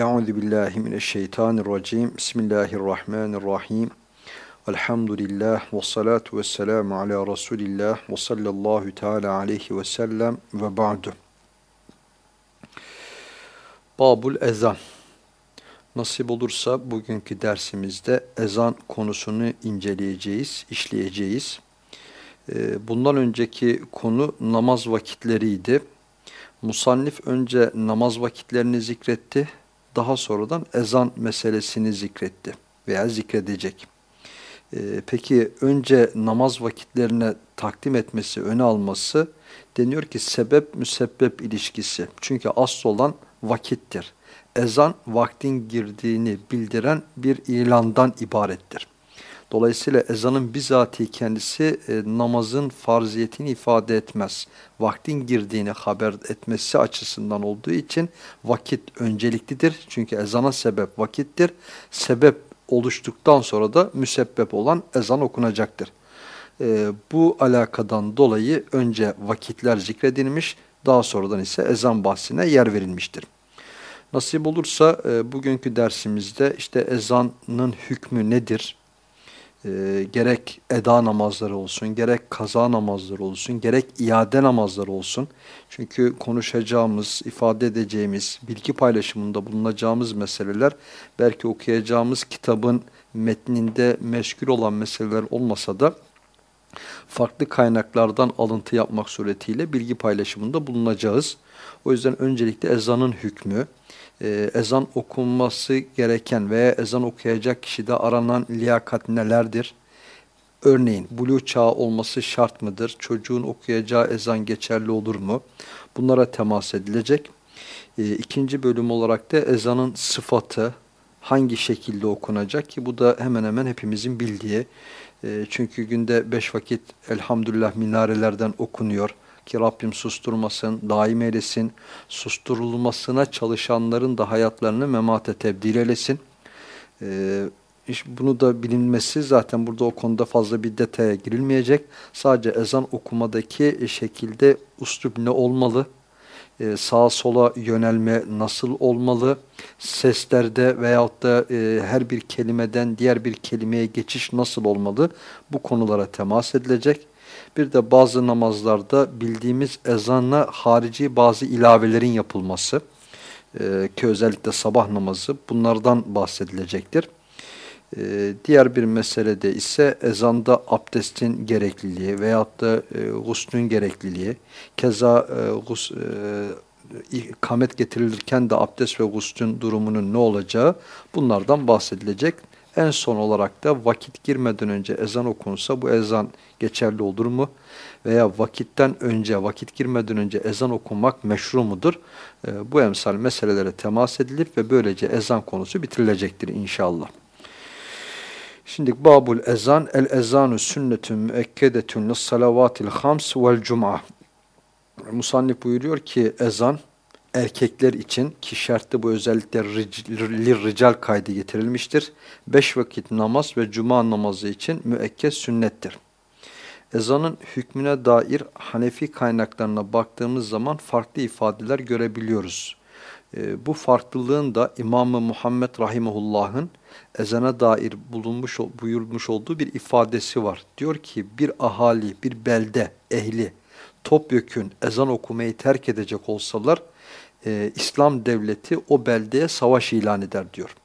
Euzu billahi mineşşeytanirracim. Bismillahirrahmanirrahim. Elhamdülillah ve salatu ve selamu ala Resulillah ve sallallahu teala aleyhi ve sellem ve ba'du. Babul ezan. Nasip olursa bugünkü dersimizde ezan konusunu inceleyeceğiz, işleyeceğiz. Ee, bundan önceki konu namaz vakitleriydi. Musannif önce namaz vakitlerini zikretti, daha sonradan ezan meselesini zikretti veya zikredecek. Ee, peki önce namaz vakitlerine takdim etmesi, öne alması deniyor ki sebep müsebbep ilişkisi. Çünkü asıl olan vakittir. Ezan vaktin girdiğini bildiren bir ilandan ibarettir. Dolayısıyla ezanın bizatihi kendisi e, namazın farziyetini ifade etmez. Vaktin girdiğini haber etmesi açısından olduğu için vakit önceliklidir. Çünkü ezana sebep vakittir. Sebep oluştuktan sonra da müsebbep olan ezan okunacaktır. E, bu alakadan dolayı önce vakitler zikredilmiş, daha sonradan ise ezan bahsine yer verilmiştir. Nasip olursa e, bugünkü dersimizde işte ezanın hükmü nedir? E, gerek eda namazları olsun, gerek kaza namazları olsun, gerek iade namazları olsun. Çünkü konuşacağımız, ifade edeceğimiz, bilgi paylaşımında bulunacağımız meseleler belki okuyacağımız kitabın metninde meşgul olan meseleler olmasa da farklı kaynaklardan alıntı yapmak suretiyle bilgi paylaşımında bulunacağız. O yüzden öncelikle ezanın hükmü, e, ezan okunması gereken veya ezan okuyacak kişide aranan liyakat nelerdir? Örneğin bulu çağı olması şart mıdır? Çocuğun okuyacağı ezan geçerli olur mu? Bunlara temas edilecek. E, ikinci bölüm olarak da ezanın sıfatı hangi şekilde okunacak ki bu da hemen hemen hepimizin bildiği. E, çünkü günde beş vakit elhamdülillah minarelerden okunuyor ki Rabbim susturmasın, daim eylesin, susturulmasına çalışanların da hayatlarını memate tebdil eylesin. Ee, bunu da bilinmesi zaten burada o konuda fazla bir detaya girilmeyecek. Sadece ezan okumadaki şekilde uslup ne olmalı? Ee, sağa sola yönelme nasıl olmalı? Seslerde veyahut da e, her bir kelimeden diğer bir kelimeye geçiş nasıl olmalı? Bu konulara temas edilecek. Bir de bazı namazlarda bildiğimiz ezanla harici bazı ilavelerin yapılması e, ki özellikle sabah namazı bunlardan bahsedilecektir. E, diğer bir meselede ise ezanda abdestin gerekliliği veyahut da e, guslün gerekliliği, keza e, gus, e, ikamet getirilirken de abdest ve guslün durumunun ne olacağı bunlardan bahsedilecek. En son olarak da vakit girmeden önce ezan okunsa bu ezan geçerli olur mu? Veya vakitten önce, vakit girmeden önce ezan okunmak meşru mudur? E, bu emsal meselelere temas edilip ve böylece ezan konusu bitirilecektir inşallah. Şimdi babul ezan, el ezanu sünnetun müekkedetun salavatil hams vel cum'a. Musannif buyuruyor ki ezan erkekler için ki şartta bu özellikle rical kaydı getirilmiştir. Beş vakit namaz ve cuma namazı için müekked sünnettir. Ezanın hükmüne dair Hanefi kaynaklarına baktığımız zaman farklı ifadeler görebiliyoruz. E, bu farklılığın da İmam-ı Muhammed Rahimullah'ın ezana dair bulunmuş buyurmuş olduğu bir ifadesi var. Diyor ki bir ahali, bir belde, ehli topyekün ezan okumayı terk edecek olsalar e, İslam devleti o beldeye savaş ilan eder diyor.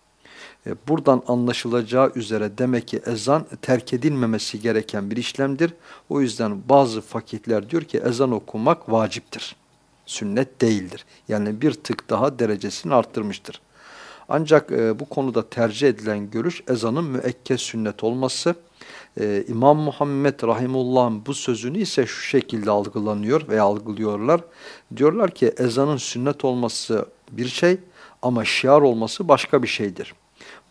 E, buradan anlaşılacağı üzere demek ki ezan terk edilmemesi gereken bir işlemdir. O yüzden bazı fakihler diyor ki ezan okumak vaciptir. Sünnet değildir. Yani bir tık daha derecesini arttırmıştır. Ancak e, bu konuda tercih edilen görüş ezanın müekkez sünnet olması. E, İmam Muhammed Rahimullah'ın bu sözünü ise şu şekilde algılanıyor veya algılıyorlar. Diyorlar ki ezanın sünnet olması bir şey ama şiar olması başka bir şeydir.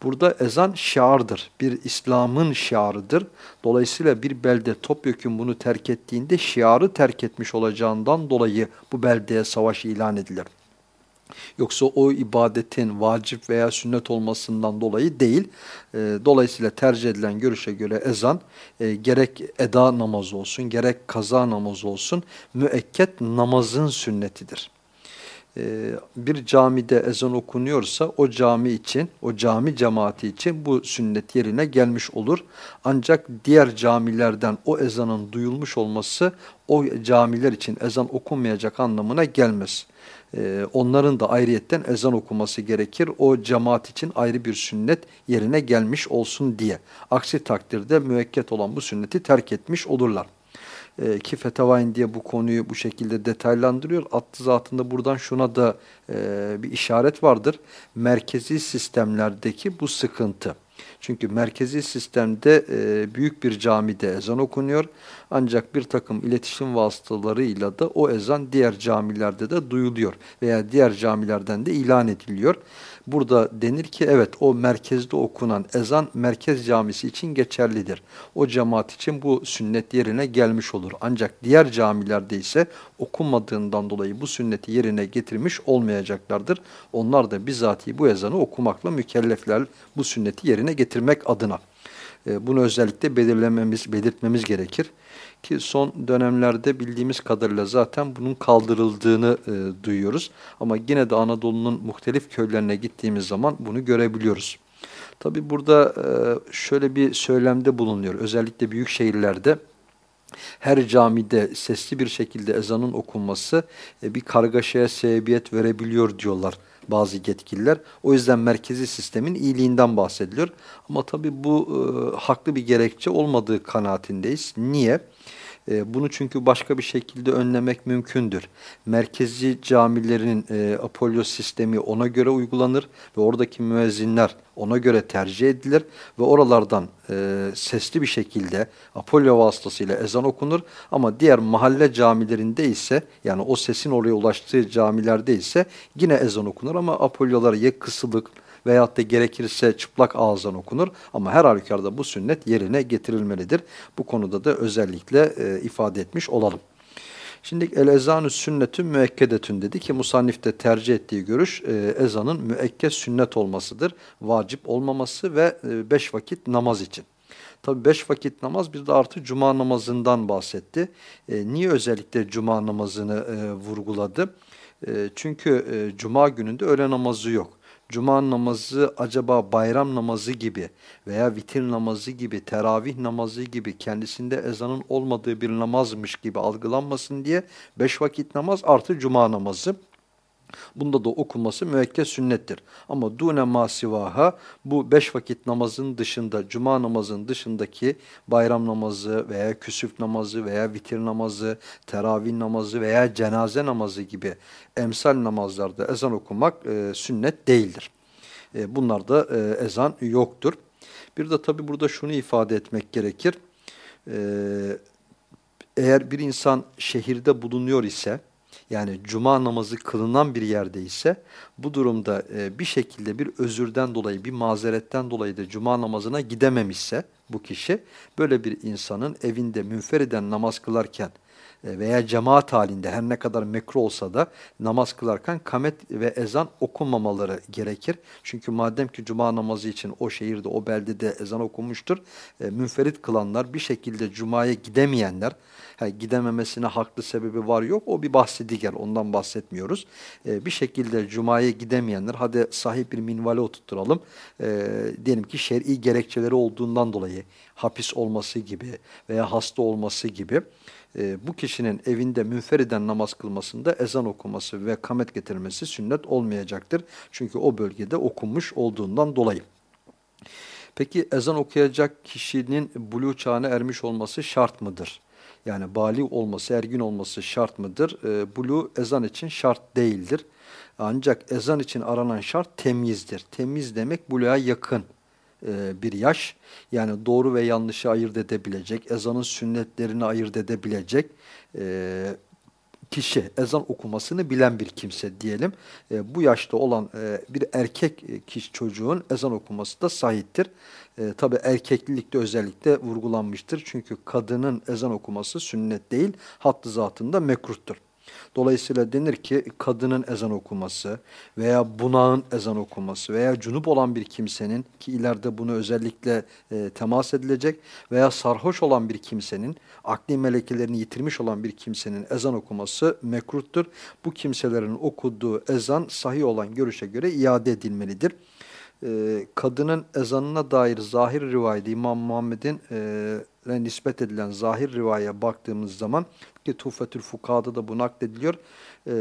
Burada ezan şiardır. Bir İslam'ın şiarıdır. Dolayısıyla bir belde topyekun bunu terk ettiğinde şiarı terk etmiş olacağından dolayı bu beldeye savaş ilan edilir. Yoksa o ibadetin vacip veya sünnet olmasından dolayı değil. E, dolayısıyla tercih edilen görüşe göre ezan e, gerek eda namazı olsun gerek kaza namazı olsun müekket namazın sünnetidir. e, bir camide ezan okunuyorsa o cami için, o cami cemaati için bu sünnet yerine gelmiş olur. Ancak diğer camilerden o ezanın duyulmuş olması o camiler için ezan okunmayacak anlamına gelmez. E, onların da ayrıyetten ezan okuması gerekir. O cemaat için ayrı bir sünnet yerine gelmiş olsun diye. Aksi takdirde müekket olan bu sünneti terk etmiş olurlar e, ki Fetavayn diye bu konuyu bu şekilde detaylandırıyor. Attı zatında buradan şuna da e, bir işaret vardır. Merkezi sistemlerdeki bu sıkıntı. Çünkü merkezi sistemde e, büyük bir camide ezan okunuyor. Ancak bir takım iletişim vasıtalarıyla da o ezan diğer camilerde de duyuluyor. Veya diğer camilerden de ilan ediliyor. Burada denir ki evet o merkezde okunan ezan merkez camisi için geçerlidir. O cemaat için bu sünnet yerine gelmiş olur. Ancak diğer camilerde ise okunmadığından dolayı bu sünneti yerine getirmiş olmayacaklardır. Onlar da bizatihi bu ezanı okumakla mükellefler bu sünneti yerine getirmek adına. E, bunu özellikle belirlememiz, belirtmemiz gerekir. Ki son dönemlerde bildiğimiz kadarıyla zaten bunun kaldırıldığını e, duyuyoruz. Ama yine de Anadolu'nun muhtelif köylerine gittiğimiz zaman bunu görebiliyoruz. Tabi burada e, şöyle bir söylemde bulunuyor. Özellikle büyük şehirlerde her camide sesli bir şekilde ezanın okunması e, bir kargaşaya sebebiyet verebiliyor diyorlar bazı yetkililer. O yüzden merkezi sistemin iyiliğinden bahsediliyor. Ama tabii bu e, haklı bir gerekçe olmadığı kanaatindeyiz. Niye? E, bunu çünkü başka bir şekilde önlemek mümkündür. Merkezi camilerin e, sistemi ona göre uygulanır ve oradaki müezzinler ona göre tercih edilir ve oralardan e, sesli bir şekilde Apollo vasıtasıyla ezan okunur ama diğer mahalle camilerinde ise yani o sesin oraya ulaştığı camilerde ise yine ezan okunur ama Apollo'lar ya kısılık veyahut da gerekirse çıplak ağızdan okunur ama her halükarda bu sünnet yerine getirilmelidir. Bu konuda da özellikle e, ifade etmiş olalım. Şimdi el ezanü sünnetün müekkedetün dedi ki musannifte tercih ettiği görüş e, ezanın müekked sünnet olmasıdır. Vacip olmaması ve e, beş vakit namaz için. Tabi beş vakit namaz bir de artı cuma namazından bahsetti. E, niye özellikle cuma namazını e, vurguladı? E, çünkü e, cuma gününde öğle namazı yok cuma namazı acaba bayram namazı gibi veya vitir namazı gibi, teravih namazı gibi kendisinde ezanın olmadığı bir namazmış gibi algılanmasın diye beş vakit namaz artı cuma namazı Bunda da okunması müekked sünnettir. Ama dune masivaha bu beş vakit namazın dışında, cuma namazın dışındaki bayram namazı veya küsüf namazı veya vitir namazı, teravih namazı veya cenaze namazı gibi emsal namazlarda ezan okumak e, sünnet değildir. E, bunlarda e, ezan yoktur. Bir de tabi burada şunu ifade etmek gerekir. E, eğer bir insan şehirde bulunuyor ise, yani cuma namazı kılınan bir yerde ise bu durumda e, bir şekilde bir özürden dolayı bir mazeretten dolayı da cuma namazına gidememişse bu kişi böyle bir insanın evinde münferiden namaz kılarken veya cemaat halinde her ne kadar mekruh olsa da namaz kılarken kamet ve ezan okunmamaları gerekir. Çünkü madem ki cuma namazı için o şehirde, o beldede ezan okunmuştur, e, münferit kılanlar bir şekilde cumaya gidemeyenler, ha, gidememesine haklı sebebi var yok, o bir bahsi diğer, ondan bahsetmiyoruz. E, bir şekilde cumaya gidemeyenler, hadi sahip bir minvale oturtturalım, e, diyelim ki şer'i gerekçeleri olduğundan dolayı, hapis olması gibi veya hasta olması gibi, e, bu kişinin evinde münferiden namaz kılmasında ezan okuması ve kamet getirmesi sünnet olmayacaktır. Çünkü o bölgede okunmuş olduğundan dolayı. Peki ezan okuyacak kişinin buluğ çağına ermiş olması şart mıdır? Yani bali olması, ergin olması şart mıdır? E, buluğ ezan için şart değildir. Ancak ezan için aranan şart temyizdir. Temiz demek buluğa yakın e, bir yaş. Yani doğru ve yanlışı ayırt edebilecek, ezanın sünnetlerini ayırt edebilecek e, kişi, ezan okumasını bilen bir kimse diyelim. E, bu yaşta olan bir erkek kişi çocuğun ezan okuması da sahiptir. E, Tabi erkeklilikte özellikle vurgulanmıştır. Çünkü kadının ezan okuması sünnet değil, hattı zatında mekruhtur. Dolayısıyla denir ki kadının ezan okuması veya bunağın ezan okuması veya cunup olan bir kimsenin ki ileride bunu özellikle e, temas edilecek veya sarhoş olan bir kimsenin, akli melekelerini yitirmiş olan bir kimsenin ezan okuması mekruhtur. Bu kimselerin okuduğu ezan sahih olan görüşe göre iade edilmelidir e, kadının ezanına dair zahir rivayeti İmam Muhammed'in e, nispet edilen zahir rivayeye baktığımız zaman ki Tuhfetül Fukaha'da da bu naklediliyor. E,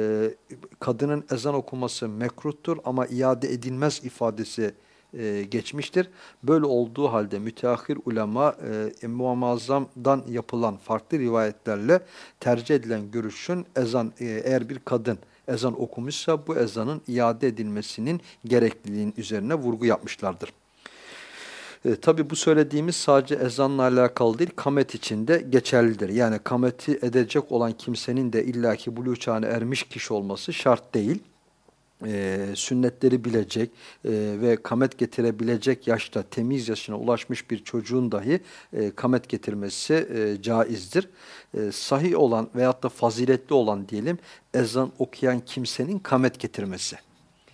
kadının ezan okuması mekruhtur ama iade edilmez ifadesi e, geçmiştir. Böyle olduğu halde müteahhir ulema e, Muazzam'dan yapılan farklı rivayetlerle tercih edilen görüşün ezan e, eğer bir kadın ezan okumuşsa bu ezanın iade edilmesinin gerekliliğin üzerine vurgu yapmışlardır. E, Tabi bu söylediğimiz sadece ezanla alakalı değil, kamet için de geçerlidir. Yani kameti edecek olan kimsenin de illaki buluğ çağına ermiş kişi olması şart değil e, sünnetleri bilecek e, ve kamet getirebilecek yaşta temiz yaşına ulaşmış bir çocuğun dahi e, kamet getirmesi e, caizdir. E, sahih olan veyahut da faziletli olan diyelim ezan okuyan kimsenin kamet getirmesi.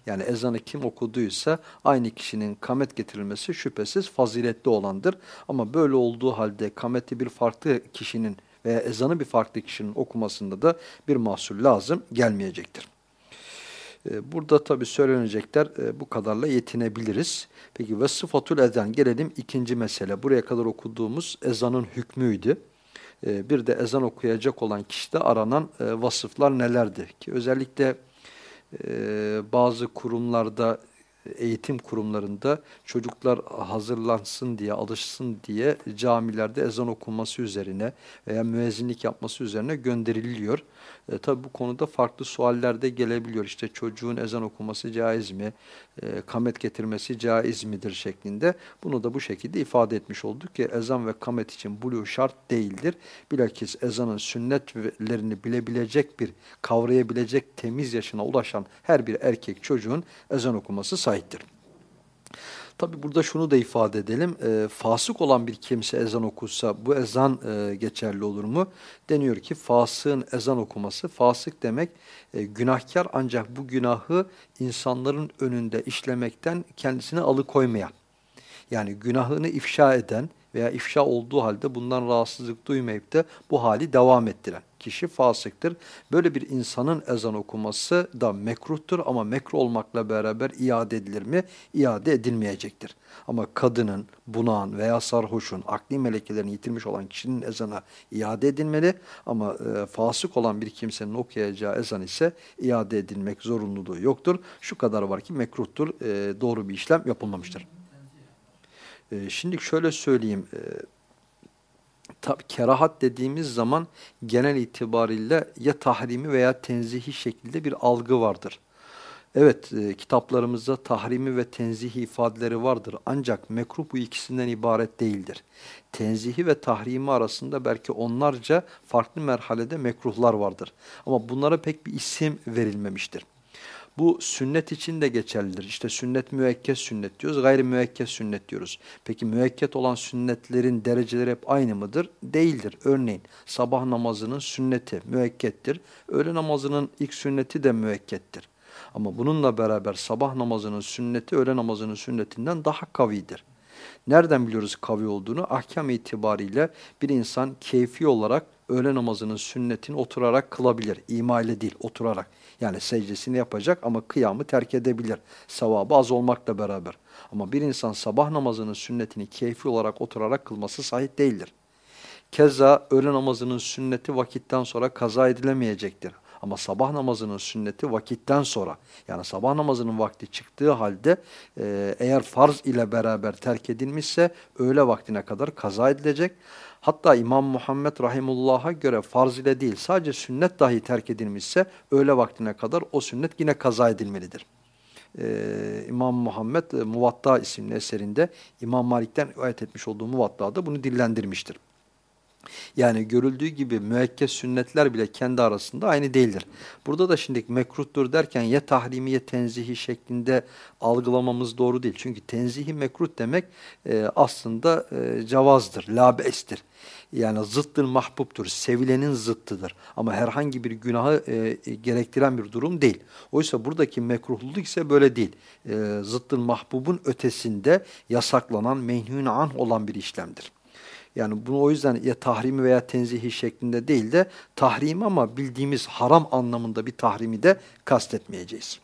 Yani ezanı kim okuduysa aynı kişinin kamet getirilmesi şüphesiz faziletli olandır. Ama böyle olduğu halde kameti bir farklı kişinin veya ezanı bir farklı kişinin okumasında da bir mahsul lazım gelmeyecektir. Ee, burada tabi söylenecekler e, bu kadarla yetinebiliriz. Peki ve sıfatul ezan gelelim ikinci mesele. Buraya kadar okuduğumuz ezanın hükmüydü. Ee, bir de ezan okuyacak olan kişide aranan e, vasıflar nelerdi? Ki özellikle bazı kurumlarda eğitim kurumlarında çocuklar hazırlansın diye, alışsın diye camilerde ezan okunması üzerine veya müezzinlik yapması üzerine gönderiliyor. E, tabi bu konuda farklı sualler de gelebiliyor. İşte çocuğun ezan okuması caiz mi, e, kamet getirmesi caiz midir şeklinde. Bunu da bu şekilde ifade etmiş olduk ki ezan ve kamet için buluğ şart değildir. Bilakis ezanın sünnetlerini bilebilecek bir, kavrayabilecek temiz yaşına ulaşan her bir erkek çocuğun ezan okuması sahiptir. Tabi burada şunu da ifade edelim. E, fasık olan bir kimse ezan okursa bu ezan e, geçerli olur mu? Deniyor ki fasığın ezan okuması, fasık demek e, günahkar ancak bu günahı insanların önünde işlemekten kendisini alıkoymayan. Yani günahını ifşa eden veya ifşa olduğu halde bundan rahatsızlık duymayıp da bu hali devam ettiren kişi fasıktır. Böyle bir insanın ezan okuması da mekruhtur ama mekruh olmakla beraber iade edilir mi? İade edilmeyecektir. Ama kadının, bunağın veya sarhoşun, akli melekelerini yitirmiş olan kişinin ezana iade edilmeli ama e, fasık olan bir kimsenin okuyacağı ezan ise iade edilmek zorunluluğu yoktur. Şu kadar var ki mekruhtur, e, doğru bir işlem yapılmamıştır. E, şimdi şöyle söyleyeyim, e, Tabi kerahat dediğimiz zaman genel itibariyle ya tahrimi veya tenzihi şekilde bir algı vardır. Evet e, kitaplarımızda tahrimi ve tenzihi ifadeleri vardır ancak mekruh bu ikisinden ibaret değildir. Tenzihi ve tahrimi arasında belki onlarca farklı merhalede mekruhlar vardır. Ama bunlara pek bir isim verilmemiştir. Bu sünnet için de geçerlidir. İşte sünnet müekket sünnet diyoruz, gayri müekket sünnet diyoruz. Peki müekket olan sünnetlerin dereceleri hep aynı mıdır? Değildir. Örneğin sabah namazının sünneti müekkettir. Öğle namazının ilk sünneti de müekkettir. Ama bununla beraber sabah namazının sünneti öğle namazının sünnetinden daha kavidir. Nereden biliyoruz kavi olduğunu? Ahkam itibariyle bir insan keyfi olarak öğle namazının sünnetini oturarak kılabilir. İma ile değil, oturarak. Yani secdesini yapacak ama kıyamı terk edebilir. Sevabı az olmakla beraber. Ama bir insan sabah namazının sünnetini keyfi olarak oturarak kılması sahih değildir. Keza öğle namazının sünneti vakitten sonra kaza edilemeyecektir. Ama sabah namazının sünneti vakitten sonra yani sabah namazının vakti çıktığı halde eğer farz ile beraber terk edilmişse öğle vaktine kadar kaza edilecek. Hatta İmam Muhammed Rahimullah'a göre farz ile değil sadece sünnet dahi terk edilmişse öğle vaktine kadar o sünnet yine kaza edilmelidir. Ee, İmam Muhammed e, Muvatta isimli eserinde İmam Malik'ten ayet etmiş olduğu Muvatta'da bunu dillendirmiştir. Yani görüldüğü gibi müekked sünnetler bile kendi arasında aynı değildir. Burada da şimdi mekruhtur derken ya tahrimi ya tenzihi şeklinde algılamamız doğru değil. Çünkü tenzihi mekruh demek e, aslında e, cevazdır, labestir. Yani zıttır mahbubtur, sevilenin zıttıdır. Ama herhangi bir günahı e, gerektiren bir durum değil. Oysa buradaki mekruhluluk ise böyle değil. E, zıttır mahbubun ötesinde yasaklanan, menhûn an olan bir işlemdir. Yani bunu o yüzden ya tahrimi veya tenzihi şeklinde değil de tahrim ama bildiğimiz haram anlamında bir tahrimi de kastetmeyeceğiz.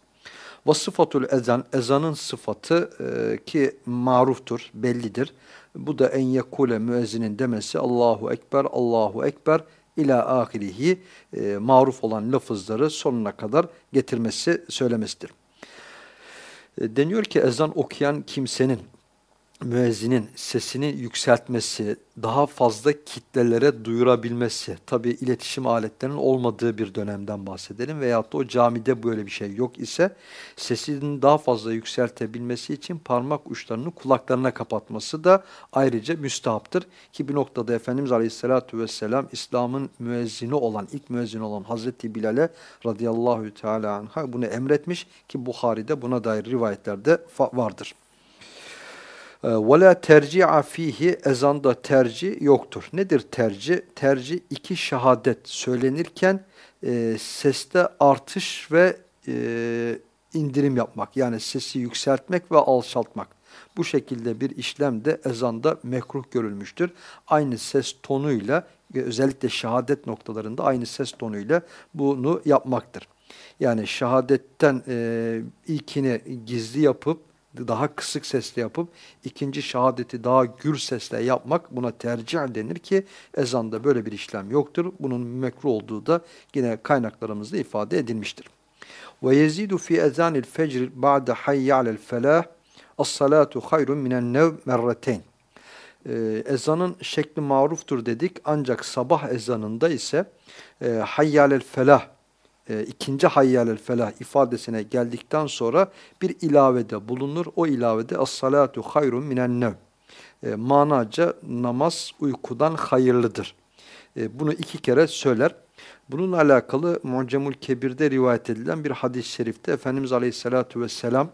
Ve sıfatul ezan, ezanın sıfatı e, ki maruftur, bellidir. Bu da en yekule müezzinin demesi Allahu Ekber, Allahu Ekber ila ahirihi e, maruf olan lafızları sonuna kadar getirmesi, söylemesidir. E, deniyor ki ezan okuyan kimsenin müezzinin sesini yükseltmesi, daha fazla kitlelere duyurabilmesi, tabi iletişim aletlerinin olmadığı bir dönemden bahsedelim veyahut da o camide böyle bir şey yok ise sesini daha fazla yükseltebilmesi için parmak uçlarını kulaklarına kapatması da ayrıca müstahaptır. Ki bir noktada Efendimiz Aleyhisselatü Vesselam İslam'ın müezzini olan, ilk müezzini olan Hazreti Bilal'e radıyallahu teala anha bunu emretmiş ki Bukhari'de buna dair rivayetlerde vardır. وَلَا تَرْجِعَ fihi Ezanda tercih yoktur. Nedir tercih? Tercih iki şehadet söylenirken e, seste artış ve e, indirim yapmak. Yani sesi yükseltmek ve alçaltmak. Bu şekilde bir işlem de ezanda mekruh görülmüştür. Aynı ses tonuyla özellikle şehadet noktalarında aynı ses tonuyla bunu yapmaktır. Yani şehadetten e, ilkini gizli yapıp daha kısık sesle yapıp ikinci şehadeti daha gür sesle yapmak buna tercih denir ki ezanda böyle bir işlem yoktur. Bunun mekruh olduğu da yine kaynaklarımızda ifade edilmiştir. Ve yezidu fi ezanil fecr ba'de hayy alel felah as-salatu hayrun minen nev merrateyn. Ee, ezanın şekli maruftur dedik ancak sabah ezanında ise hayyalel felah e, ikinci hayyalel felah ifadesine geldikten sonra bir ilavede bulunur. O ilavede as-salatu hayrun minen nev. E, manaca namaz uykudan hayırlıdır. E, bunu iki kere söyler. Bununla alakalı Mu'cemul Kebir'de rivayet edilen bir hadis-i şerifte Efendimiz Aleyhisselatü Vesselam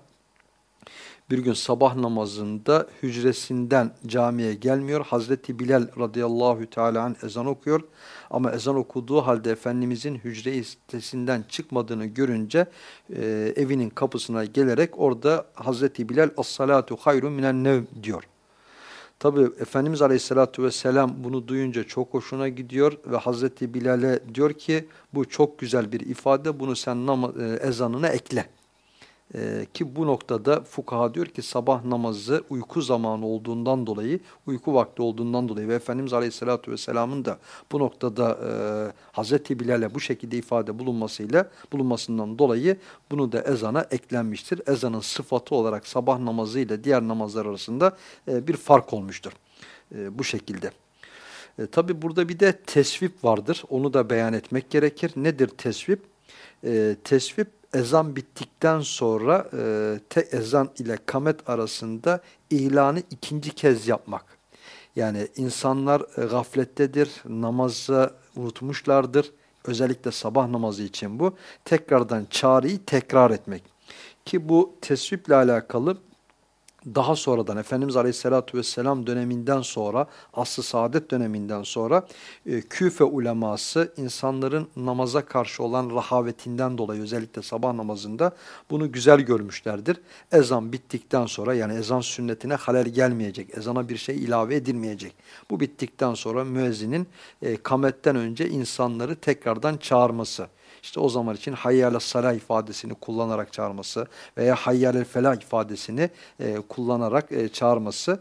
bir gün sabah namazında hücresinden camiye gelmiyor. Hazreti Bilal radıyallahu teala an ezan okuyor. Ama ezan okuduğu halde Efendimizin hücre sitesinden çıkmadığını görünce e, evinin kapısına gelerek orada Hazreti Bilal as-salatu hayrun minen nev diyor. Tabi Efendimiz Aleyhisselatü Vesselam bunu duyunca çok hoşuna gidiyor ve Hazreti Bilal'e diyor ki bu çok güzel bir ifade bunu sen e, ezanına ekle. Ee, ki bu noktada fukaha diyor ki sabah namazı uyku zamanı olduğundan dolayı, uyku vakti olduğundan dolayı ve Efendimiz Aleyhisselatü Vesselam'ın da bu noktada e, Hazreti Bilal'e bu şekilde ifade bulunmasıyla bulunmasından dolayı bunu da ezana eklenmiştir. Ezanın sıfatı olarak sabah namazı ile diğer namazlar arasında e, bir fark olmuştur. E, bu şekilde. E, Tabi burada bir de tesvip vardır. Onu da beyan etmek gerekir. Nedir tesvip? E, tesvip ezan bittikten sonra e, te ezan ile kamet arasında ilanı ikinci kez yapmak. Yani insanlar e, gaflettedir, namazı unutmuşlardır. Özellikle sabah namazı için bu. Tekrardan çağrıyı tekrar etmek. Ki bu tesviple alakalı daha sonradan Efendimiz Aleyhisselatü Vesselam döneminden sonra, asr saadet döneminden sonra e, Küfe uleması insanların namaza karşı olan rahavetinden dolayı özellikle sabah namazında bunu güzel görmüşlerdir. Ezan bittikten sonra yani ezan sünnetine halel gelmeyecek, ezana bir şey ilave edilmeyecek. Bu bittikten sonra müezzinin e, kametten önce insanları tekrardan çağırması. İşte o zaman için hayyâle salah ifadesini kullanarak çağırması veya hayyâle felah ifadesini e, kullanarak e, çağırması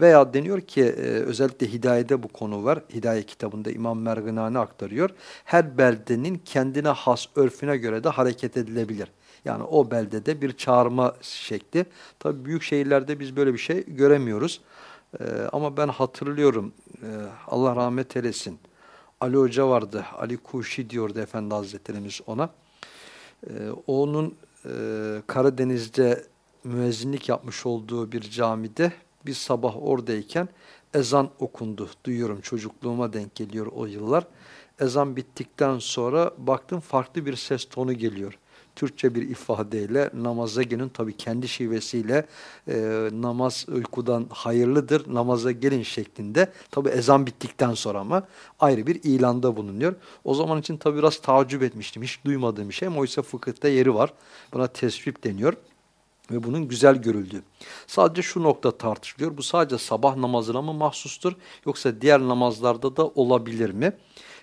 veya deniyor ki e, özellikle hidayede bu konu var. Hidaye kitabında İmam Merginani aktarıyor. Her beldenin kendine has örfüne göre de hareket edilebilir. Yani o beldede bir çağırma şekli. Tabii büyük şehirlerde biz böyle bir şey göremiyoruz. Ee, ama ben hatırlıyorum, e, Allah rahmet eylesin. Ali Hoca vardı. Ali Kuşi diyordu Efendi Hazretlerimiz ona. Ee, onun e, Karadeniz'de müezzinlik yapmış olduğu bir camide bir sabah oradayken ezan okundu. Duyuyorum çocukluğuma denk geliyor o yıllar. Ezan bittikten sonra baktım farklı bir ses tonu geliyor. Türkçe bir ifadeyle namaza tabii kendi şivesiyle e, namaz uykudan hayırlıdır namaza gelin şeklinde tabii ezan bittikten sonra ama ayrı bir ilanda bulunuyor. O zaman için tabii biraz tacip etmiştim hiç duymadığım bir şey ama oysa fıkıhta yeri var buna tesvip deniyor ve bunun güzel görüldüğü. Sadece şu nokta tartışılıyor. Bu sadece sabah namazına mı mahsustur yoksa diğer namazlarda da olabilir mi?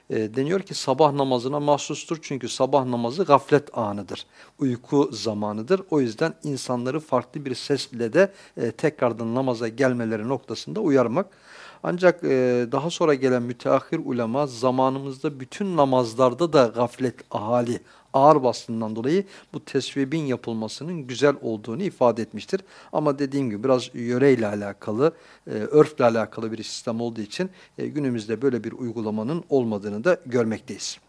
E, deniyor ki sabah namazına mahsustur çünkü sabah namazı gaflet anıdır. Uyku zamanıdır. O yüzden insanları farklı bir sesle de e, tekrardan namaza gelmeleri noktasında uyarmak. Ancak e, daha sonra gelen müteahhir ulema zamanımızda bütün namazlarda da gaflet ahali ağır bastığından dolayı bu tesvibin yapılmasının güzel olduğunu ifade etmiştir. Ama dediğim gibi biraz yöreyle alakalı, e, örfle alakalı bir sistem olduğu için e, günümüzde böyle bir uygulamanın olmadığını da görmekteyiz.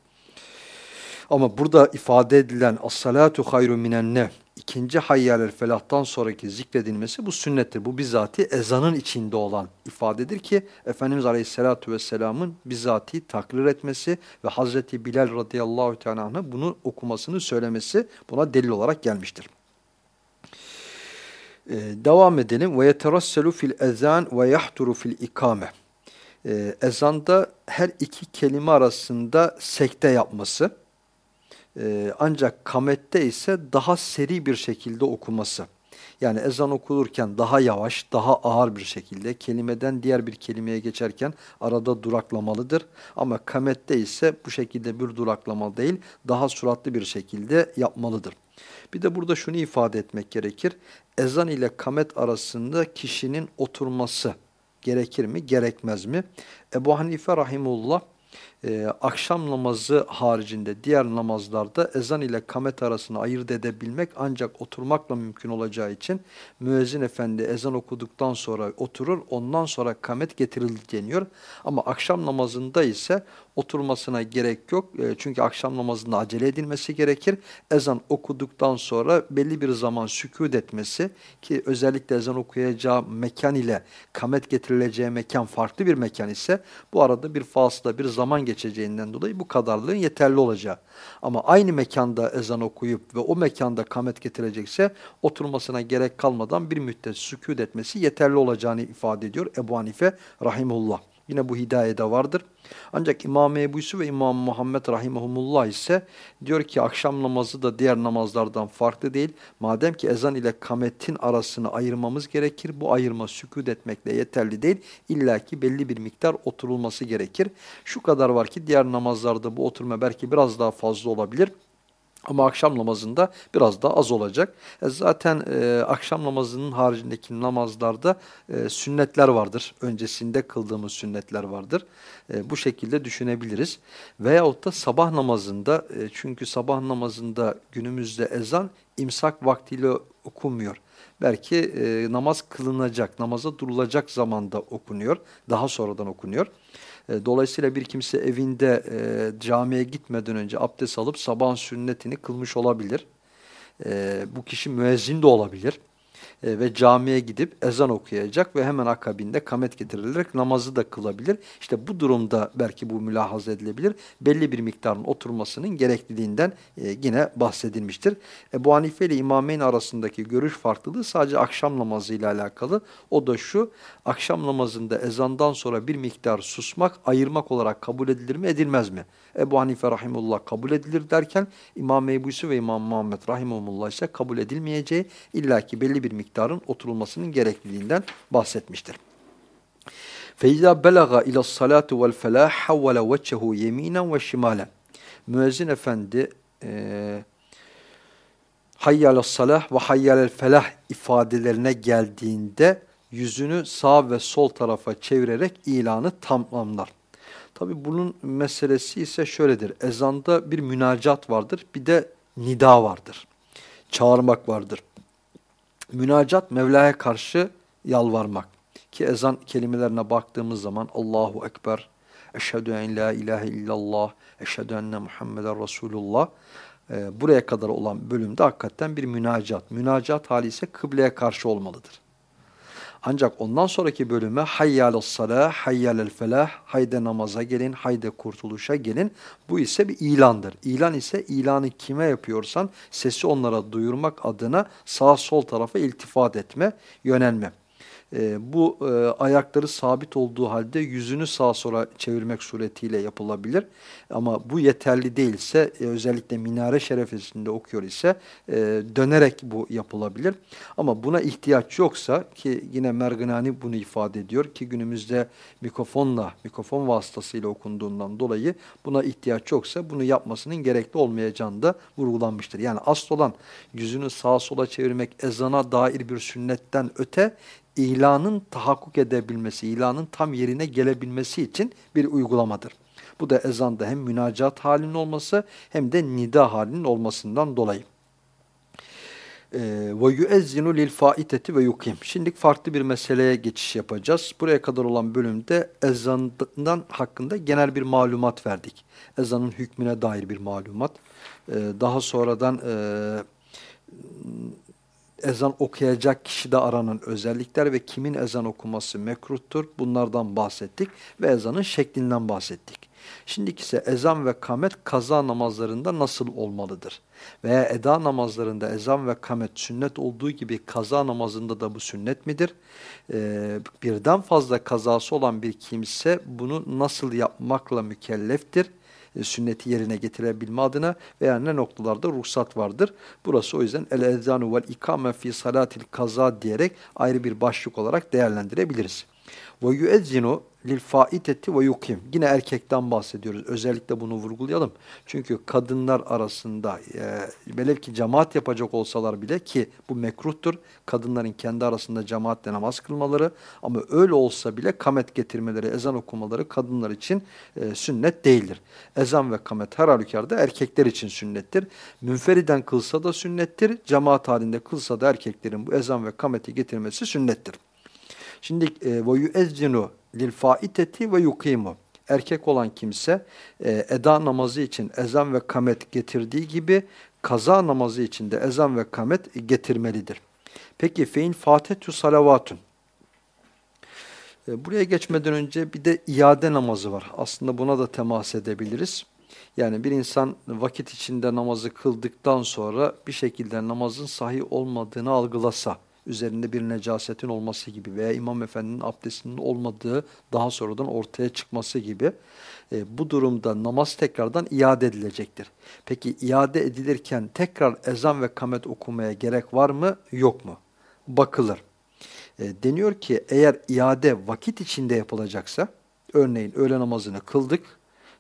Ama burada ifade edilen as-salatu hayru minen ikinci hayyalel felahtan sonraki zikredilmesi bu sünnettir. Bu bizzati ezanın içinde olan ifadedir ki Efendimiz Aleyhisselatü Vesselam'ın bizzati takrir etmesi ve Hazreti Bilal radıyallahu teala bunu okumasını söylemesi buna delil olarak gelmiştir. Ee, devam edelim. Ve yeterasselu fil ezan ve fil ikame. Ee, ezanda her iki kelime arasında sekte yapması ee, ancak kamette ise daha seri bir şekilde okuması. Yani ezan okulurken daha yavaş, daha ağır bir şekilde kelimeden diğer bir kelimeye geçerken arada duraklamalıdır. Ama kamette ise bu şekilde bir duraklama değil, daha suratlı bir şekilde yapmalıdır. Bir de burada şunu ifade etmek gerekir. Ezan ile kamet arasında kişinin oturması gerekir mi, gerekmez mi? Ebu Hanife Rahimullah e, akşam namazı haricinde diğer namazlarda ezan ile kamet arasını ayırt edebilmek ancak oturmakla mümkün olacağı için müezzin efendi ezan okuduktan sonra oturur ondan sonra kamet getirildi deniyor. Ama akşam namazında ise oturmasına gerek yok. E, çünkü akşam namazında acele edilmesi gerekir. Ezan okuduktan sonra belli bir zaman sükut etmesi ki özellikle ezan okuyacağı mekan ile kamet getirileceği mekan farklı bir mekan ise bu arada bir fasla bir zaman geçeceğinden dolayı bu kadarlığın yeterli olacağı. Ama aynı mekanda ezan okuyup ve o mekanda kamet getirecekse oturmasına gerek kalmadan bir müddet sükut etmesi yeterli olacağını ifade ediyor Ebu Hanife Rahimullah. Yine bu hidayede vardır. Ancak İmam Ebu Yusuf ve İmam Muhammed Rahimahumullah ise diyor ki akşam namazı da diğer namazlardan farklı değil. Madem ki ezan ile kametin arasını ayırmamız gerekir. Bu ayırma sükut etmekle yeterli değil. İlla ki belli bir miktar oturulması gerekir. Şu kadar var ki diğer namazlarda bu oturma belki biraz daha fazla olabilir. Ama akşam namazında biraz daha az olacak. E zaten e, akşam namazının haricindeki namazlarda e, sünnetler vardır. Öncesinde kıldığımız sünnetler vardır. E, bu şekilde düşünebiliriz. Veyahut da sabah namazında e, çünkü sabah namazında günümüzde ezan imsak vaktiyle okunmuyor. Belki e, namaz kılınacak, namaza durulacak zamanda okunuyor. Daha sonradan okunuyor. E, dolayısıyla bir kimse evinde e, camiye gitmeden önce abdest alıp sabahın sünnetini kılmış olabilir. E, bu kişi müezzin de olabilir e, ve camiye gidip ezan okuyacak ve hemen akabinde kamet getirilerek namazı da kılabilir. İşte bu durumda belki bu mülahaz edilebilir. Belli bir miktarın oturmasının gerekliliğinden e, yine bahsedilmiştir. Ebu Hanife ile İmameyn arasındaki görüş farklılığı sadece akşam namazı ile alakalı. O da şu, akşam namazında ezandan sonra bir miktar susmak, ayırmak olarak kabul edilir mi, edilmez mi? Ebu Hanife Rahimullah kabul edilir derken İmam Ebu ve İmam Muhammed Rahimullah ise kabul edilmeyeceği illaki belli bir miktarın oturulmasının gerekliliğinden bahsetmiştir. فَاِذَا بَلَغَ اِلَى الصَّلَاةُ وَالْفَلَاحَ حَوَّلَ وَجْهَهُ يَم۪ينًا وَشِمَالًا Müezzin efendi e, hayyâle salah ve hayyâle felah ifadelerine geldiğinde yüzünü sağ ve sol tarafa çevirerek ilanı tamamlar. Tabi bunun meselesi ise şöyledir. Ezanda bir münacat vardır, bir de nida vardır. Çağırmak vardır. Münacat Mevla'ya karşı yalvarmak. Ki ezan kelimelerine baktığımız zaman Allahu Ekber, Eşhedü en la ilahe illallah, Eşhedü enne Muhammeden Resulullah. Ee, buraya kadar olan bölümde hakikaten bir münacat. Münacat hali ise kıbleye karşı olmalıdır. Ancak ondan sonraki bölüme hayyâles salâh, hayyâlel felah, hayde namaza gelin, hayde kurtuluşa gelin. Bu ise bir ilandır. İlan ise ilanı kime yapıyorsan sesi onlara duyurmak adına sağ sol tarafa iltifat etme, yönelme. E, bu e, ayakları sabit olduğu halde yüzünü sağa sola çevirmek suretiyle yapılabilir. Ama bu yeterli değilse e, özellikle minare şerefesinde okuyor ise e, dönerek bu yapılabilir. Ama buna ihtiyaç yoksa ki yine Merginani bunu ifade ediyor ki günümüzde mikrofonla, mikrofon vasıtasıyla okunduğundan dolayı buna ihtiyaç yoksa bunu yapmasının gerekli olmayacağını da vurgulanmıştır. Yani asıl olan yüzünü sağa sola çevirmek ezana dair bir sünnetten öte ilanın tahakkuk edebilmesi, ilanın tam yerine gelebilmesi için bir uygulamadır. Bu da ezanda hem münacat halinin olması hem de nida halinin olmasından dolayı. Ee, ve yuezzinu lil faiteti ve yukim. Şimdi farklı bir meseleye geçiş yapacağız. Buraya kadar olan bölümde ezandan hakkında genel bir malumat verdik. Ezanın hükmüne dair bir malumat. Ee, daha sonradan e, ezan okuyacak kişide aranan özellikler ve kimin ezan okuması mekruhtur bunlardan bahsettik ve ezanın şeklinden bahsettik. Şimdiki ise ezan ve kamet kaza namazlarında nasıl olmalıdır? Veya eda namazlarında ezan ve kamet sünnet olduğu gibi kaza namazında da bu sünnet midir? Ee, birden fazla kazası olan bir kimse bunu nasıl yapmakla mükelleftir? E, sünneti yerine getirebilme adına veya ne noktalarda ruhsat vardır. Burası o yüzden el ezanu vel ikame fi salatil kaza diyerek ayrı bir başlık olarak değerlendirebiliriz. Ve yuezzinu lil faiteti ve yukim. Yine erkekten bahsediyoruz. Özellikle bunu vurgulayalım. Çünkü kadınlar arasında e, velev ki cemaat yapacak olsalar bile ki bu mekruhtur. Kadınların kendi arasında cemaatle namaz kılmaları ama öyle olsa bile kamet getirmeleri, ezan okumaları kadınlar için e, sünnet değildir. Ezan ve kamet her halükarda erkekler için sünnettir. Münferiden kılsa da sünnettir. Cemaat halinde kılsa da erkeklerin bu ezan ve kameti getirmesi sünnettir. Şimdi ve yuezzinu lil faiteti ve yukimu. Erkek olan kimse e, eda namazı için ezan ve kamet getirdiği gibi kaza namazı için de ezan ve kamet getirmelidir. Peki fein fatetü salavatun. E, buraya geçmeden önce bir de iade namazı var. Aslında buna da temas edebiliriz. Yani bir insan vakit içinde namazı kıldıktan sonra bir şekilde namazın sahih olmadığını algılasa, üzerinde bir necasetin olması gibi veya İmam Efendi'nin abdestinin olmadığı daha sonradan ortaya çıkması gibi e, bu durumda namaz tekrardan iade edilecektir. Peki iade edilirken tekrar ezan ve kamet okumaya gerek var mı yok mu? Bakılır. E, deniyor ki eğer iade vakit içinde yapılacaksa örneğin öğle namazını kıldık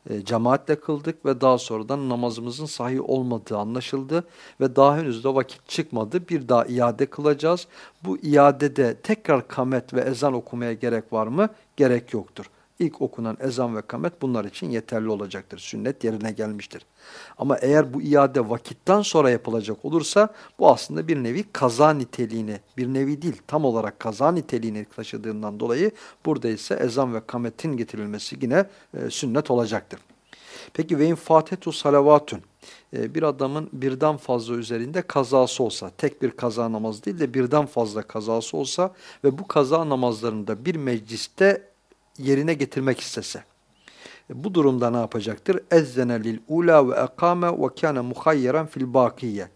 e, cemaatle kıldık ve daha sonradan namazımızın sahih olmadığı anlaşıldı ve daha henüz de vakit çıkmadı. Bir daha iade kılacağız. Bu iadede tekrar kamet ve ezan okumaya gerek var mı? Gerek yoktur ilk okunan ezan ve kamet bunlar için yeterli olacaktır. Sünnet yerine gelmiştir. Ama eğer bu iade vakitten sonra yapılacak olursa bu aslında bir nevi kaza niteliğini, bir nevi değil tam olarak kaza niteliğini taşıdığından dolayı burada ise ezan ve kametin getirilmesi yine e, sünnet olacaktır. Peki ve infatetu salavatun e, bir adamın birden fazla üzerinde kazası olsa, tek bir kaza namazı değil de birden fazla kazası olsa ve bu kaza namazlarında bir mecliste yerine getirmek istese. E, bu durumda ne yapacaktır? Ezzene lil ula ve ekame ve kâne muhayyeren fil bakiye.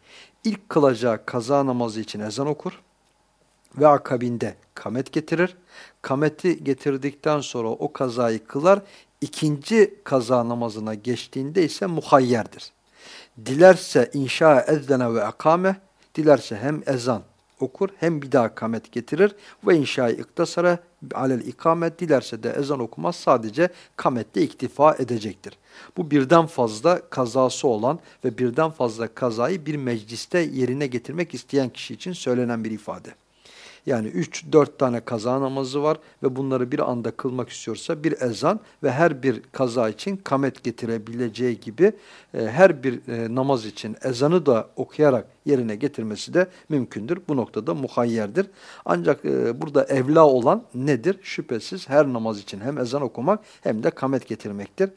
İlk kılacağı kaza namazı için ezan okur ve akabinde kamet getirir. Kameti getirdikten sonra o kazayı kılar. İkinci kaza namazına geçtiğinde ise muhayyerdir. Dilerse inşa ezzene ve ekame, dilerse hem ezan okur hem bir daha kamet getirir ve inşa-i iktasara alel ikamet dilerse de ezan okumaz sadece kamette iktifa edecektir. Bu birden fazla kazası olan ve birden fazla kazayı bir mecliste yerine getirmek isteyen kişi için söylenen bir ifade. Yani 3-4 tane kaza namazı var ve bunları bir anda kılmak istiyorsa bir ezan ve her bir kaza için kamet getirebileceği gibi e, her bir e, namaz için ezanı da okuyarak yerine getirmesi de mümkündür. Bu noktada muhayyerdir. Ancak e, burada evla olan nedir? Şüphesiz her namaz için hem ezan okumak hem de kamet getirmektir.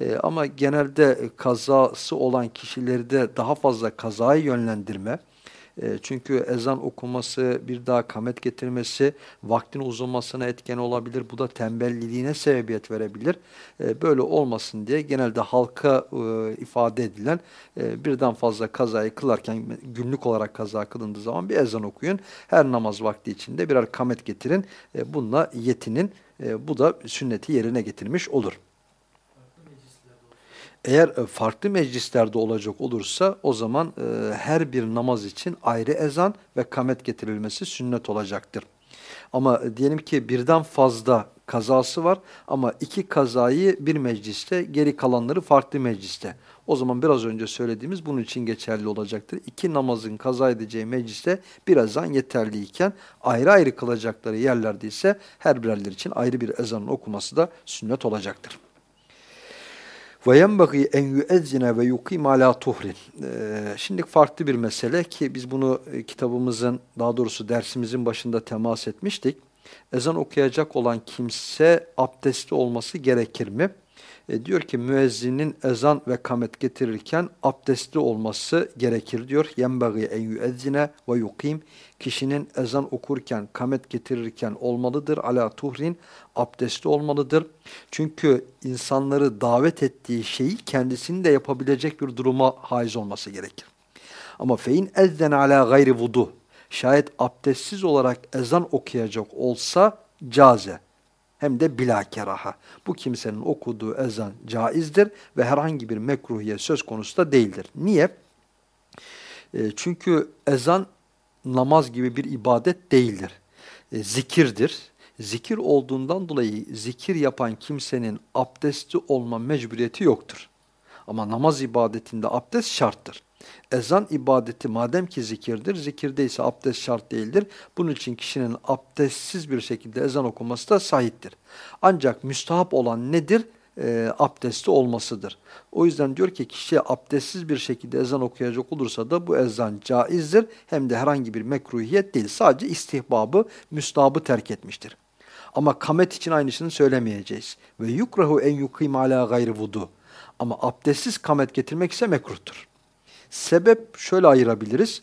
E, ama genelde kazası olan kişileri de daha fazla kazayı yönlendirme, E, çünkü ezan okuması, bir daha kamet getirmesi, vaktin uzunmasına etken olabilir. Bu da tembelliliğine sebebiyet verebilir. E, böyle olmasın diye genelde halka e, ifade edilen e, birden fazla kazayı kılarken günlük olarak kaza kılındığı zaman bir ezan okuyun. Her namaz vakti içinde birer kamet getirin. E, bununla yetinin. E, bu da sünneti yerine getirmiş olur. Eğer e, farklı meclislerde olacak olursa o zaman e, her bir namaz için ayrı ezan ve kamet getirilmesi sünnet olacaktır. Ama e, diyelim ki birden fazla kazası var ama iki kazayı bir mecliste, geri kalanları farklı mecliste. O zaman biraz önce söylediğimiz bunun için geçerli olacaktır. İki namazın kaza edeceği mecliste bir ezan yeterliyken ayrı ayrı kılacakları yerlerde ise her birerler için ayrı bir ezanın okuması da sünnet olacaktır. Ve yenbagî en yüezzine ve yukim ala tuhrin. Ee, şimdi farklı bir mesele ki biz bunu e, kitabımızın daha doğrusu dersimizin başında temas etmiştik. Ezan okuyacak olan kimse abdestli olması gerekir mi? E, diyor ki müezzinin ezan ve kamet getirirken abdestli olması gerekir diyor. Yenbagi en yüezzine ve yukim. Kişinin ezan okurken, kamet getirirken olmalıdır. Ala tuhrin abdestli olmalıdır. Çünkü insanları davet ettiği şeyi kendisinin de yapabilecek bir duruma haiz olması gerekir. Ama fein ezzen ala gayri vudu. Şayet abdestsiz olarak ezan okuyacak olsa caze hem de bila keraha. Bu kimsenin okuduğu ezan caizdir ve herhangi bir mekruhiye söz konusu da değildir. Niye? E, çünkü ezan namaz gibi bir ibadet değildir. E, zikirdir. Zikir olduğundan dolayı zikir yapan kimsenin abdesti olma mecburiyeti yoktur. Ama namaz ibadetinde abdest şarttır. Ezan ibadeti madem ki zikirdir, zikirde ise abdest şart değildir. Bunun için kişinin abdestsiz bir şekilde ezan okuması da sahiptir. Ancak müstahap olan nedir? E, abdesti olmasıdır. O yüzden diyor ki kişi abdestsiz bir şekilde ezan okuyacak olursa da bu ezan caizdir. Hem de herhangi bir mekruhiyet değil. Sadece istihbabı, müstahabı terk etmiştir. Ama kamet için aynısını söylemeyeceğiz. Ve yukrahu en yukim ala gayri vudu. Ama abdestsiz kamet getirmek ise mekruhtur. Sebep şöyle ayırabiliriz.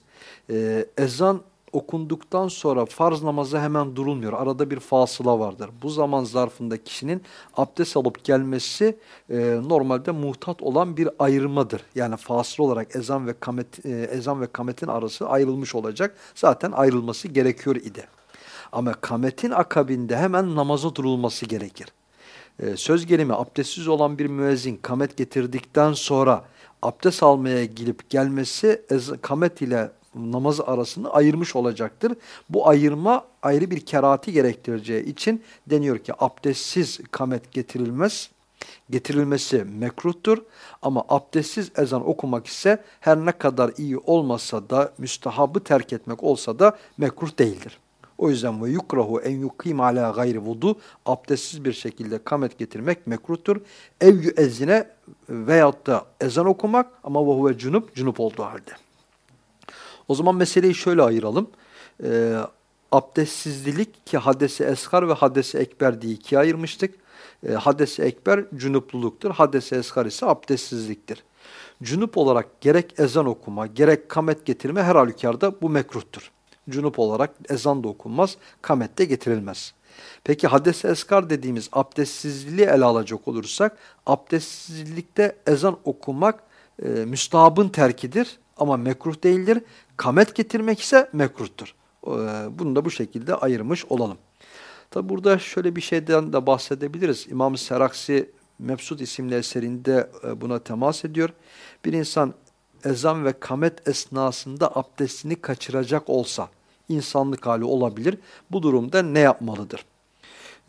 Ee, ezan okunduktan sonra farz namaza hemen durulmuyor. Arada bir fasıla vardır. Bu zaman zarfında kişinin abdest alıp gelmesi e, normalde muhtat olan bir ayrılmadır. Yani fasıl olarak ezan ve kamet e, ezan ve kametin arası ayrılmış olacak. Zaten ayrılması gerekiyor idi. Ama kametin akabinde hemen namaza durulması gerekir. E, söz gelimi abdestsiz olan bir müezzin kamet getirdikten sonra abdest almaya gelip gelmesi kamet ile namazı arasını ayırmış olacaktır. Bu ayırma ayrı bir kerati gerektireceği için deniyor ki abdestsiz kamet getirilmez. Getirilmesi mekruhtur ama abdestsiz ezan okumak ise her ne kadar iyi olmasa da müstahabı terk etmek olsa da mekruh değildir. O yüzden ve yukrahu en yukim ala gayri vudu abdestsiz bir şekilde kamet getirmek mekruhtur. Ev yüezzine veyahut da ezan okumak ama ve huve cunup cunup olduğu halde. O zaman meseleyi şöyle ayıralım. Ee, abdestsizlik ki hadesi eskar ve hadesi ekber diye ikiye ayırmıştık. Ee, hadesi ekber cunupluluktur. Hadesi eskar ise abdestsizliktir. Cunup olarak gerek ezan okuma, gerek kamet getirme her halükarda bu mekruhtur cunup olarak ezan da okunmaz, kamet de getirilmez. Peki hades eskar dediğimiz abdestsizliği ele alacak olursak, abdestsizlikte ezan okumak e, müstahabın terkidir ama mekruh değildir. Kamet getirmek ise mekruhtur. E, bunu da bu şekilde ayırmış olalım. Tabi burada şöyle bir şeyden de bahsedebiliriz. İmam Seraksi Mebsut isimli eserinde e, buna temas ediyor. Bir insan ezan ve kamet esnasında abdestini kaçıracak olsa, insanlık hali olabilir. Bu durumda ne yapmalıdır?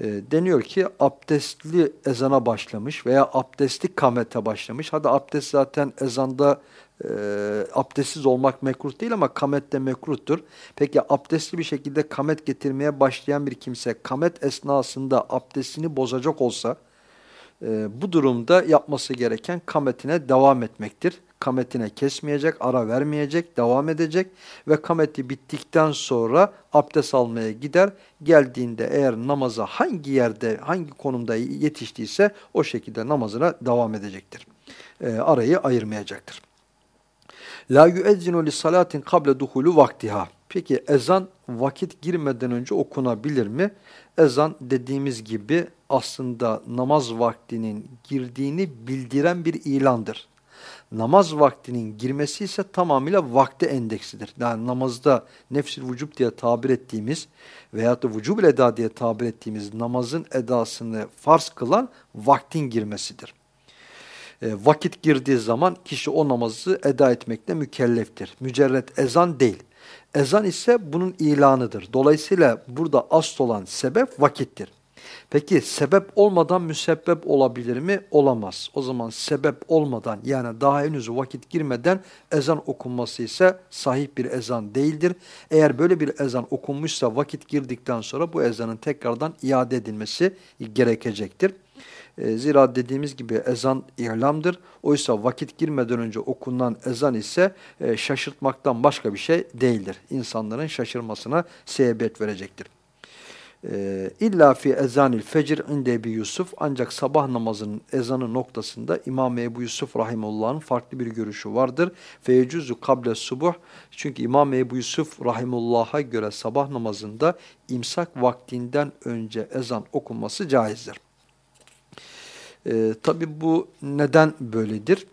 E, deniyor ki abdestli ezana başlamış veya abdestli kamete başlamış. Hadi abdest zaten ezanda e, abdestsiz olmak mekruh değil ama kamet de mekruhtur. Peki abdestli bir şekilde kamet getirmeye başlayan bir kimse kamet esnasında abdestini bozacak olsa e, bu durumda yapması gereken kametine devam etmektir kametine kesmeyecek, ara vermeyecek, devam edecek ve kameti bittikten sonra abdest almaya gider. Geldiğinde eğer namaza hangi yerde, hangi konumda yetiştiyse o şekilde namazına devam edecektir. E, arayı ayırmayacaktır. La yuezzinu li salatin kable duhulu vaktiha. Peki ezan vakit girmeden önce okunabilir mi? Ezan dediğimiz gibi aslında namaz vaktinin girdiğini bildiren bir ilandır. Namaz vaktinin girmesi ise tamamıyla vakti endeksidir. Yani namazda nefsil vücub diye tabir ettiğimiz veyahut da vücub eda diye tabir ettiğimiz namazın edasını farz kılan vaktin girmesidir. E, vakit girdiği zaman kişi o namazı eda etmekle mükelleftir. Mücerret ezan değil. Ezan ise bunun ilanıdır. Dolayısıyla burada asıl olan sebep vakittir. Peki sebep olmadan müsebbep olabilir mi? Olamaz. O zaman sebep olmadan yani daha henüz vakit girmeden ezan okunması ise sahih bir ezan değildir. Eğer böyle bir ezan okunmuşsa vakit girdikten sonra bu ezanın tekrardan iade edilmesi gerekecektir. E, zira dediğimiz gibi ezan ilamdır. Oysa vakit girmeden önce okunan ezan ise e, şaşırtmaktan başka bir şey değildir. İnsanların şaşırmasına sebebiyet verecektir. E, illa fi ezanil fecr inde Ebi Yusuf ancak sabah namazının ezanı noktasında İmam Ebu Yusuf rahimullah'ın farklı bir görüşü vardır. Feycuzu kable subuh çünkü İmam Ebu Yusuf rahimullah'a göre sabah namazında imsak vaktinden önce ezan okunması caizdir. E, Tabi bu neden böyledir?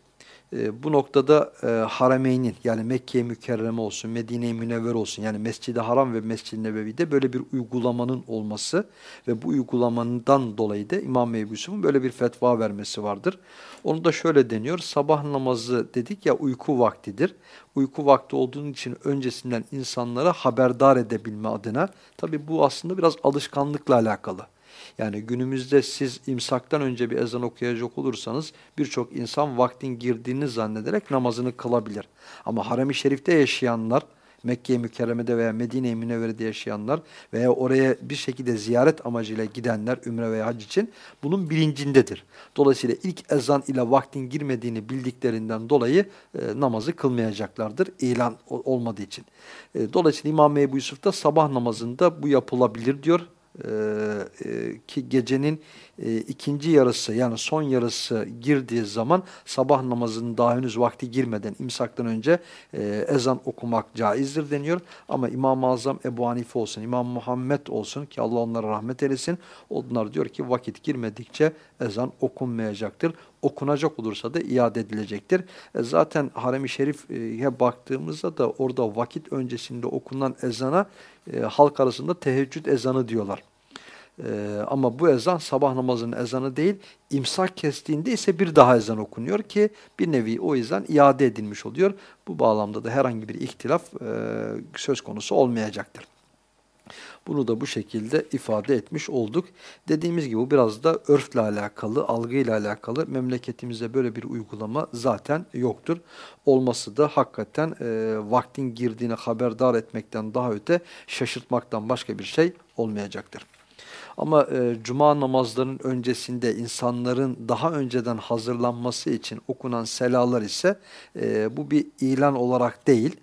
E, bu noktada e, Harameynin yani Mekke-i Mükerreme olsun, Medine-i Münevver olsun yani Mescid-i Haram ve Mescid-i Nebevi'de böyle bir uygulamanın olması ve bu uygulamandan dolayı da İmam Ebu böyle bir fetva vermesi vardır. Onu da şöyle deniyor, sabah namazı dedik ya uyku vaktidir. Uyku vakti olduğunun için öncesinden insanlara haberdar edebilme adına, tabi bu aslında biraz alışkanlıkla alakalı. Yani günümüzde siz imsaktan önce bir ezan okuyacak olursanız birçok insan vaktin girdiğini zannederek namazını kılabilir. Ama harem-i şerifte yaşayanlar, Mekke-i Mükerreme'de veya Medine-i Münevvere'de yaşayanlar veya oraya bir şekilde ziyaret amacıyla gidenler ümre veya hac için bunun bilincindedir. Dolayısıyla ilk ezan ile vaktin girmediğini bildiklerinden dolayı e, namazı kılmayacaklardır ilan olmadığı için. E, dolayısıyla İmam Ebu Yusuf da sabah namazında bu yapılabilir diyor. Ee, e, ki gecenin e, ikinci yarısı yani son yarısı girdiği zaman sabah namazının daha henüz vakti girmeden imsaktan önce e, ezan okumak caizdir deniyor. Ama İmam-ı Azam Ebu Hanife olsun, İmam Muhammed olsun ki Allah onlara rahmet eylesin. Onlar diyor ki vakit girmedikçe ezan okunmayacaktır. Okunacak olursa da iade edilecektir. Zaten Harem-i Şerif'e baktığımızda da orada vakit öncesinde okunan ezana e, halk arasında teheccüd ezanı diyorlar. Ee, ama bu ezan sabah namazının ezanı değil, imsak kestiğinde ise bir daha ezan okunuyor ki bir nevi o ezan iade edilmiş oluyor. Bu bağlamda da herhangi bir ihtilaf e, söz konusu olmayacaktır. Bunu da bu şekilde ifade etmiş olduk. Dediğimiz gibi bu biraz da örfle alakalı, algıyla alakalı. Memleketimizde böyle bir uygulama zaten yoktur. Olması da hakikaten e, vaktin girdiğine haberdar etmekten daha öte şaşırtmaktan başka bir şey olmayacaktır. Ama e, cuma namazlarının öncesinde insanların daha önceden hazırlanması için okunan selalar ise e, bu bir ilan olarak değil,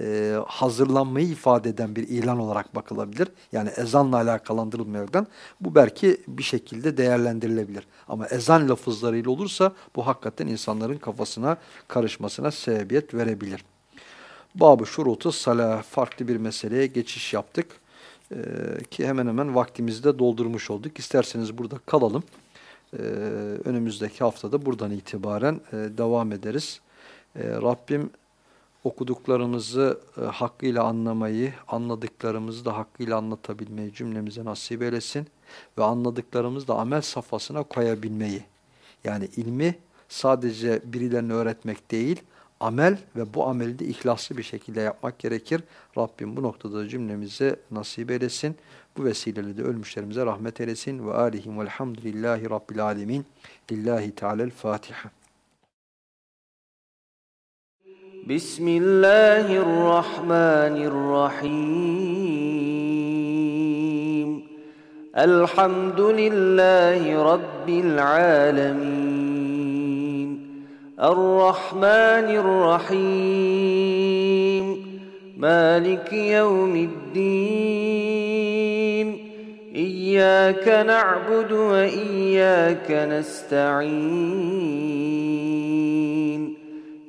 e, hazırlanmayı ifade eden bir ilan olarak bakılabilir. Yani ezanla alakalandırılmayaraktan bu belki bir şekilde değerlendirilebilir. Ama ezan lafızlarıyla olursa bu hakikaten insanların kafasına karışmasına sebebiyet verebilir. Babı şurutu salah farklı bir meseleye geçiş yaptık. Ee, ki hemen hemen vaktimizi de doldurmuş olduk. İsterseniz burada kalalım. Ee, önümüzdeki haftada buradan itibaren e, devam ederiz. Ee, Rabbim okuduklarımızı e, hakkıyla anlamayı, anladıklarımızı da hakkıyla anlatabilmeyi cümlemize nasip eylesin. Ve anladıklarımızı da amel safhasına koyabilmeyi. Yani ilmi sadece birilerine öğretmek değil, amel ve bu ameli de ihlaslı bir şekilde yapmak gerekir. Rabbim bu noktada cümlemize nasip eylesin. Bu vesileyle de ölmüşlerimize rahmet eylesin. Ve alihim velhamdülillahi rabbil alemin. Lillahi بسم الله الرحمن الرحيم. الحمد لله رب العالمين. الرحمن الرحيم. مالك يوم الدين. إياك نعبد وإياك نستعين.